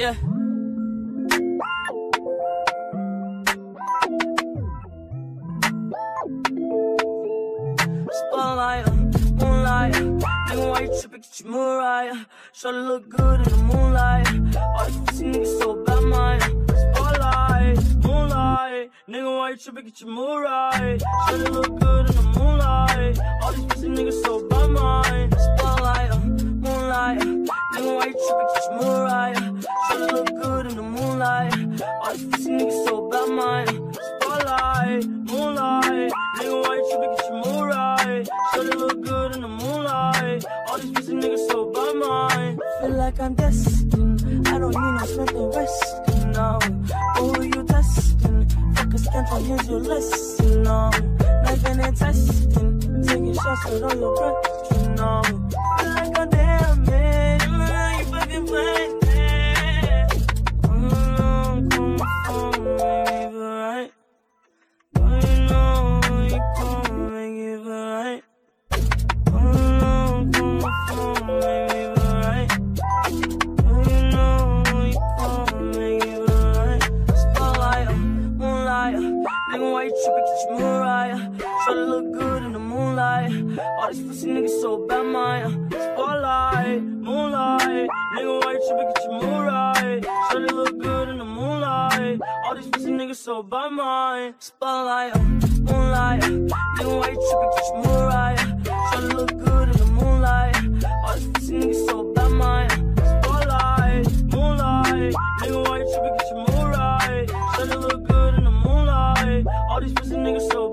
Yeah. Spotlight, moonlight. Nigga, why you tripping? Get your Mariah. Try to look good in the moonlight. All these pussy niggas so bad, mine. Spotlight, moonlight. Nigga, why you tripping? Get your Mariah. Try to look good in the moonlight. All these pussy niggas so good in the moonlight. All these pussy niggas so bad, mine. Spotlight, moonlight. Nigga, why you tripping? Get your Mariah. Try to look good in the moonlight. All these pussy niggas so bad, mine. Feel like I'm destined. I don't need no strength and resting now. Who you testing? Fuck a scantron, here's your lesson now. Knife and testing. Taking shots with all your breath, you know. Feel like I'm damn man. You tripping? Get your Mariah. Try to look good in the moonlight. All these pussy niggas so bad, mine. Spotlight, moonlight. Nigga, you tripping? Get your Mariah. Try to look good in the moonlight. All these pussy niggas so bad, mine. Spotlight, moonlight. niggas so